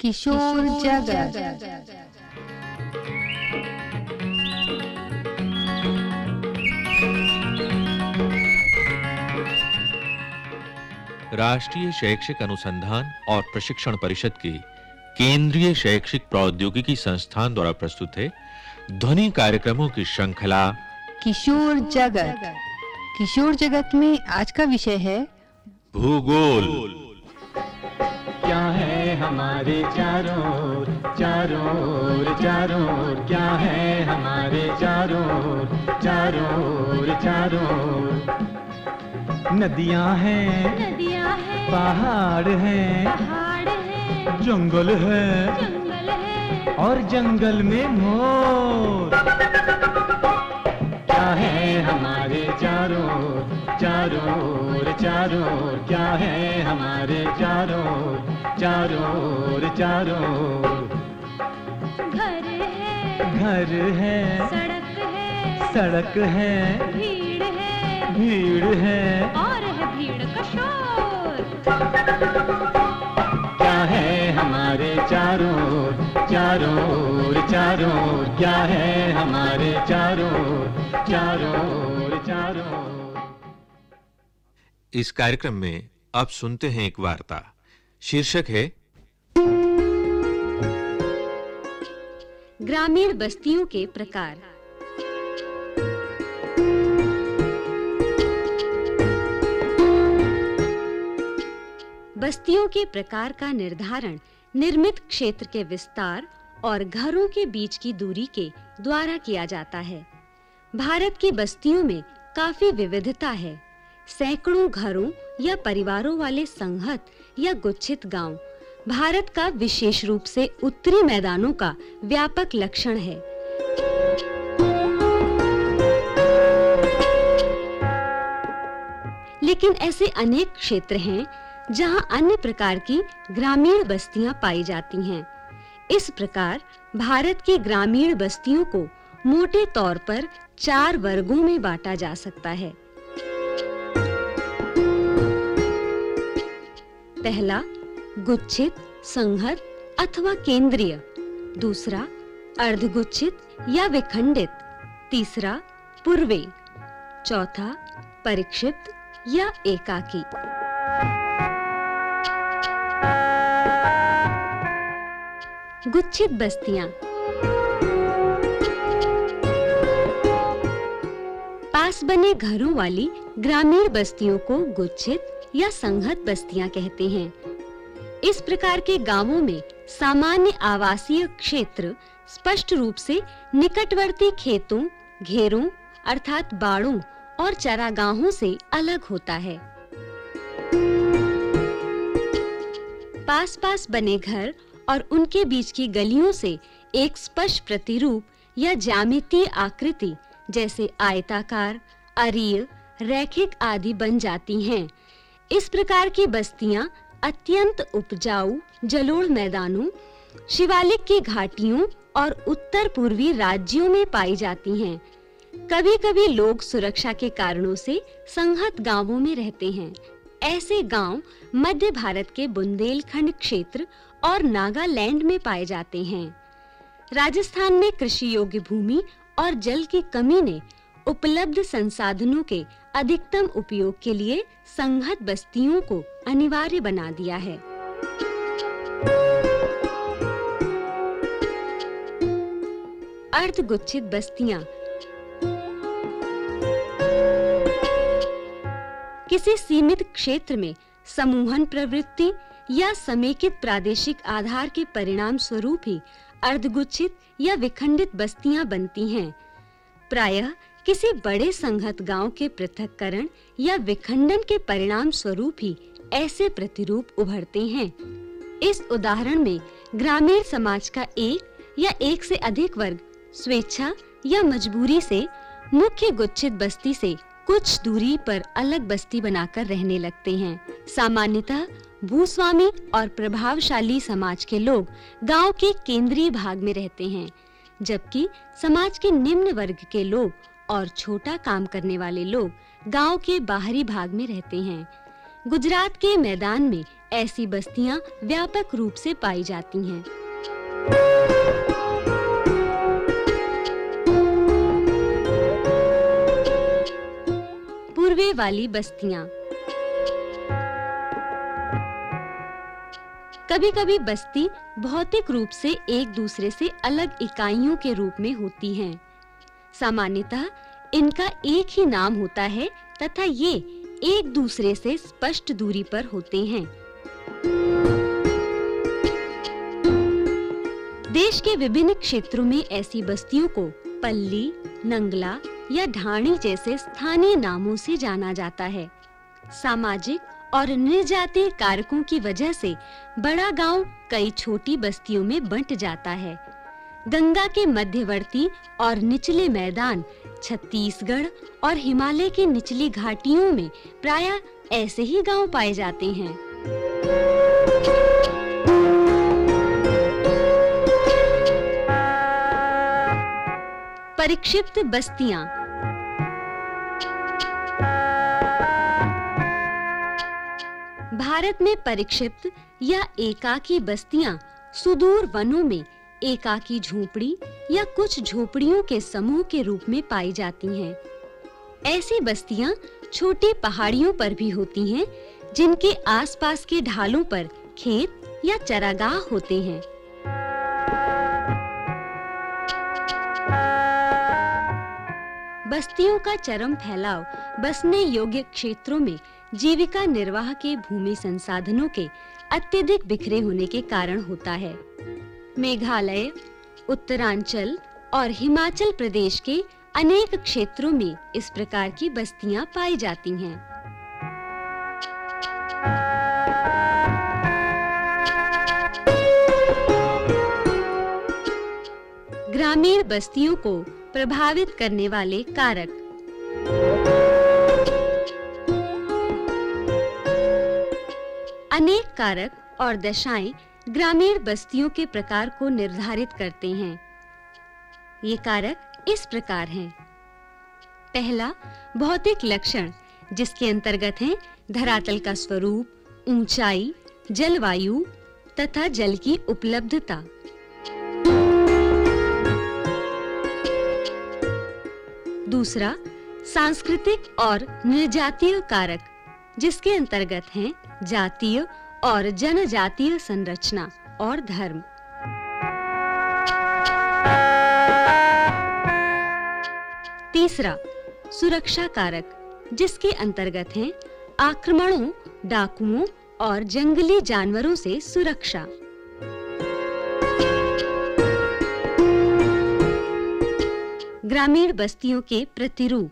किशोर जगत। राष्ट्रीय शैक्षिक अनुसंधान और प्रशिक्षण परिषद के केंद्रीय शैक्षिक प्रौद्योगिकी संस्थान द्वारा प्रस्तुत है ध्वनि कार्यक्रमों की श्रृंखला किशोर जगत। किशोर जगत में आज का विषय है भूगोल। हमारे चारों ओर, चारों ओर, चारों ओर, क्या है हमारे चारों ओर, चारों ओर, चारों ओर? नदियाँ हैं नदियाँ हैं पहाड़ हैं पहाड़ हैं जंगल है जंगल है और जंगल में मोर क्या है हमारे चारों ओर, चारों ओर, चारों ओर? क्या है हमारे चारों ओर, चारों ओर, चारों ओर? घर है घर है सड़क है सड़क है भीड़ है भीड़ है और है भीड़ का शोर क्या है हमारे चारों ओर, चारों ओर, चारों ओर? क्या है हमारे चारों ओर, चारों ओर, इस कार्यक्रम में आप सुनते हैं एक वार्ता। शीर्षक है, ग्रामीण बस्तियों के प्रकार। बस्तियों के प्रकार का निर्धारण निर्मित क्षेत्र के विस्तार और घरों के बीच की दूरी के द्वारा किया जाता है। भारत की बस्तियों में काफ़ी विविधता है। सैकड़ों घरों या परिवारों वाले संहत या गुच्छित गाँव। भारत का विशेष रूप से उत्तरी मैदानों का व्यापक लक्षण है। लेकिन ऐसे अनेक क्षेत्र हैं, जहाँ अन्य प्रकार की ग्रामीण बस्तियाँ पाई जाती हैं। इस प्रकार भारत की ग्रामीण बस्तियों को मोटे तौर पर चार वर्गों में बांटा जा सकता है। पहला, गुच्छित संहत अथवा केंद्रीय। दूसरा, अर्धगुच्छित या विखंडित। तीसरा, पूर्वे। चौथा परिक्षिप्त या एकाकी। गुच्छित बस्तियाँ। पास बने घरों वाली ग्रामीण बस्तियों को गुच्छित या संहत बस्तियाँ कहते हैं। इस प्रकार के गाँवों में सामान्य आवासीय क्षेत्र स्पष्ट रूप से निकटवर्ती खेतों, घेरों अर्थात बाड़ों और चरागाहों से अलग होता है। पास-पास बने घर और उनके बीच की गलियों से एक स्पष्ट प्रतिरूप या ज्यामितीय आकृति जैसे आयताकार, अरीय, रैखिक आदि बन जाती हैं। इस प्रकार की बस्तियाँ अत्यंत उपजाऊ जलोढ़ मैदानों, शिवालिक की घाटियों और उत्तर पूर्वी राज्यों में पाई जाती हैं। कभी-कभी लोग सुरक्षा के कारणों से संहत गाँवों में रहते हैं। ऐसे गाँव मध्य भारत के बुंदेलखंड क्षेत्र और नागालैंड में पाए जाते हैं। राजस्थान में कृषि योग्य भूमि और जल की कमी ने उपलब्ध संसाधनों के अधिकतम उपयोग के लिए संघत बस्तियों को अनिवार्य बना दिया है। अर्धगुच्छित बस्तियाँ। किसी सीमित क्षेत्र में समूहन प्रवृत्ति या समेकित प्रादेशिक आधार के परिणाम स्वरूप ही अर्धगुच्छित या विखंडित बस्तियाँ बनती हैं। प्रायः किसी बड़े संघत गाँव के पृथककरण या विखंडन के परिणाम स्वरूप ही ऐसे प्रतिरूप उभरते हैं। इस उदाहरण में ग्रामीण समाज का एक या एक से अधिक वर्ग स्वेच्छा या मजबूरी से मुख्य गुच्छित बस्ती से कुछ दूरी पर अलग बस्ती बनाकर रहने लगते हैं। सामान्यतः भूस्वामी और प्रभावशाली समाज के लोग गाँव के केंद्रीय भाग में रहते हैं, जबकि समाज के निम्न वर्ग के लोग और छोटा काम करने वाले लोग गाँव के बाहरी भाग में रहते हैं। गुजरात के मैदान में ऐसी बस्तियाँ व्यापक रूप से पाई जाती हैं। पूर्वे वाली बस्तियाँ। कभी-कभी बस्ती भौतिक रूप से एक दूसरे से अलग इकाइयों के रूप में होती हैं। सामान्यतः इनका एक ही नाम होता है तथा ये एक दूसरे से स्पष्ट दूरी पर होते हैं। देश के विभिन्न क्षेत्रों में ऐसी बस्तियों को पल्ली, नंगला या ढाणी जैसे स्थानीय नामों से जाना जाता है। सामाजिक और निर्जातीय कारकों की वजह से बड़ा गाँव कई छोटी बस्तियों में बंट जाता है। गंगा के मध्यवर्ती और निचले मैदान, छत्तीसगढ़ और हिमालय की निचली घाटियों में प्रायः ऐसे ही गाँव पाए जाते हैं। परिक्षिप्त बस्तियाँ। भारत में परिक्षिप्त या एकाकी बस्तियाँ सुदूर वनों में एकाकी झोपड़ी या कुछ झोपड़ियों के समूह के रूप में पाई जाती हैं। ऐसी बस्तियाँ छोटी पहाड़ियों पर भी होती हैं, जिनके आसपास के ढालों पर खेत या चरागाह होते हैं। बस्तियों का चरम फैलाव बसने योग्य क्षेत्रों में जीविका निर्वाह के भूमि संसाधनों के अत्यधिक बिखरे होने के कारण होता है। मेघालय, उत्तरांचल और हिमाचल प्रदेश के अनेक क्षेत्रों में इस प्रकार की बस्तियाँ पाई जाती हैं। ग्रामीण बस्तियों को प्रभावित करने वाले कारक। अनेक कारक और दशाएँ ग्रामीण बस्तियों के प्रकार को निर्धारित करते हैं। ये कारक इस प्रकार हैं। पहला, भौतिक लक्षण, जिसके अंतर्गत हैं धरातल का स्वरूप, ऊंचाई, जलवायु तथा जल की उपलब्धता। दूसरा, सांस्कृतिक और निर्जातीय कारक, जिसके अंतर्गत हैं जातीय और जनजातीय संरचना और धर्म। तीसरा, सुरक्षा कारक, जिसके अंतर्गत हैं आक्रमणों, डाकुओं और जंगली जानवरों से सुरक्षा। ग्रामीण बस्तियों के प्रतिरूप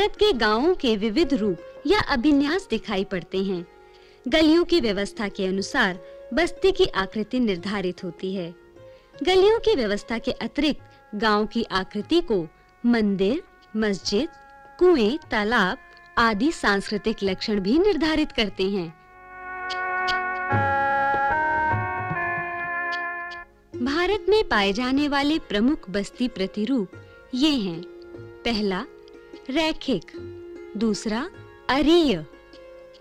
भारत के गाँवों के विविध रूप या अभिन्यास दिखाई पड़ते हैं। गलियों की व्यवस्था के अनुसार बस्ती की आकृति निर्धारित होती है। गलियों की व्यवस्था के अतिरिक्त गाँव की आकृति को मंदिर, मस्जिद, कुएँ, तालाब आदि सांस्कृतिक लक्षण भी निर्धारित करते हैं। भारत में पाए जाने वाले प्रमुख बस्ती प्रतिरूप ये हैं। पहला रैखिक। दूसरा, अरीय।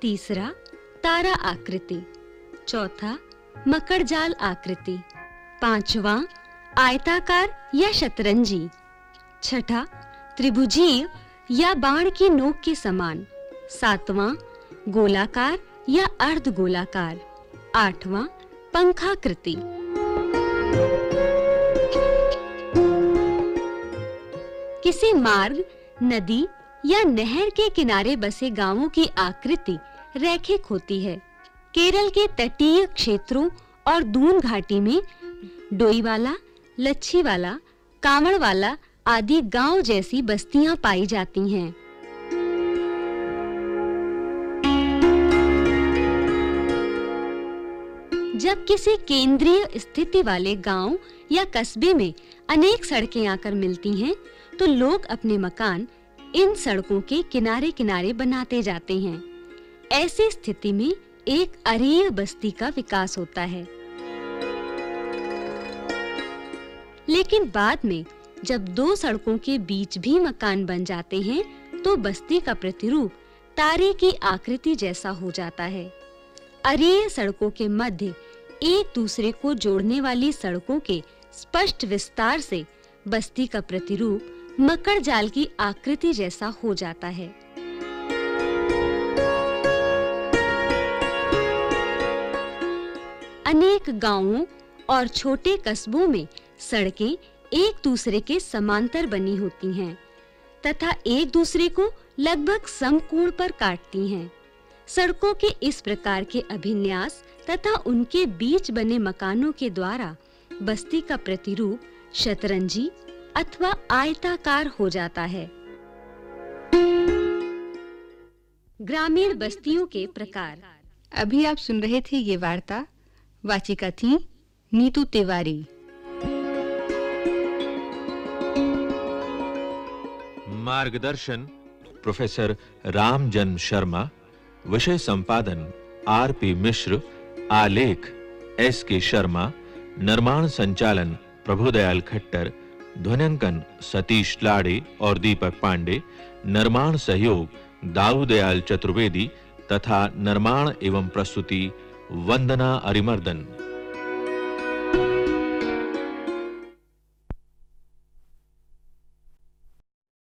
तीसरा, तारा आकृति। चौथा मकड़जाल आकृति। पांचवा, आयताकार या शतरंजी। छठा, त्रिभुजीय या बाण की नोक के समान। सातवां, गोलाकार या अर्ध गोलाकार। आठवां, पंखाकृति। किसी मार्ग नदी या नहर के किनारे बसे गाँवों की आकृति रैखिक होती है। केरल के तटीय क्षेत्रों और दून घाटी में डोईवाला, लच्छीवाला, कांवड़वाला आदि गाँव जैसी बस्तियाँ पाई जाती हैं। जब किसी केंद्रीय स्थिति वाले गाँव या कस्बे में अनेक सड़कें आकर मिलती हैं तो लोग अपने मकान इन सड़कों के किनारे-किनारे बनाते जाते हैं। ऐसी स्थिति में एक अरीय बस्ती का विकास होता है। लेकिन बाद में जब दो सड़कों के बीच भी मकान बन जाते हैं तो बस्ती का प्रतिरूप तारे की आकृति जैसा हो जाता है। अरेय सड़कों के मध्य एक दूसरे को जोड़ने वाली सड़कों के स्पष्ट विस्तार से बस्ती का प्रतिरूप मकर जाल की आकृति जैसा हो जाता है। अनेक गाँवों और छोटे कस्बों में सड़कें एक दूसरे के समांतर बनी होती हैं, तथा एक दूसरे को लगभग समकोण पर काटती हैं। सड़कों के इस प्रकार के अभिन्यास तथा उनके बीच बने मकानों के द्वारा बस्ती का प्रतिरूप, शतरंजी अथवा आयताकार हो जाता है। ग्रामीण बस्तियों के प्रकार। अभी आप सुन रहे थे ये वार्ता वाचिका थी नीतू तिवारी। मार्गदर्शन प्रोफेसर रामजन शर्मा विषय संपादन आर पी मिश्र आलेख एस के शर्मा निर्माण संचालन प्रभुदयाल खट्टर ध्वनिंकन सतीश लाड़े और दीपक पांडे, निर्माण सहयोग दाऊदयाल चतुर्वेदी तथा निर्माण एवं प्रस्तुति, वंदना अरिमर्दन।